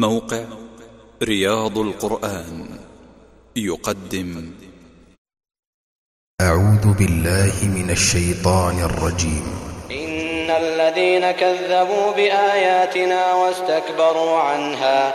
موقع رياض القرآن يقدم. أعوذ بالله من الشيطان الرجيم. إن الذين كذبوا بآياتنا واستكبروا عنها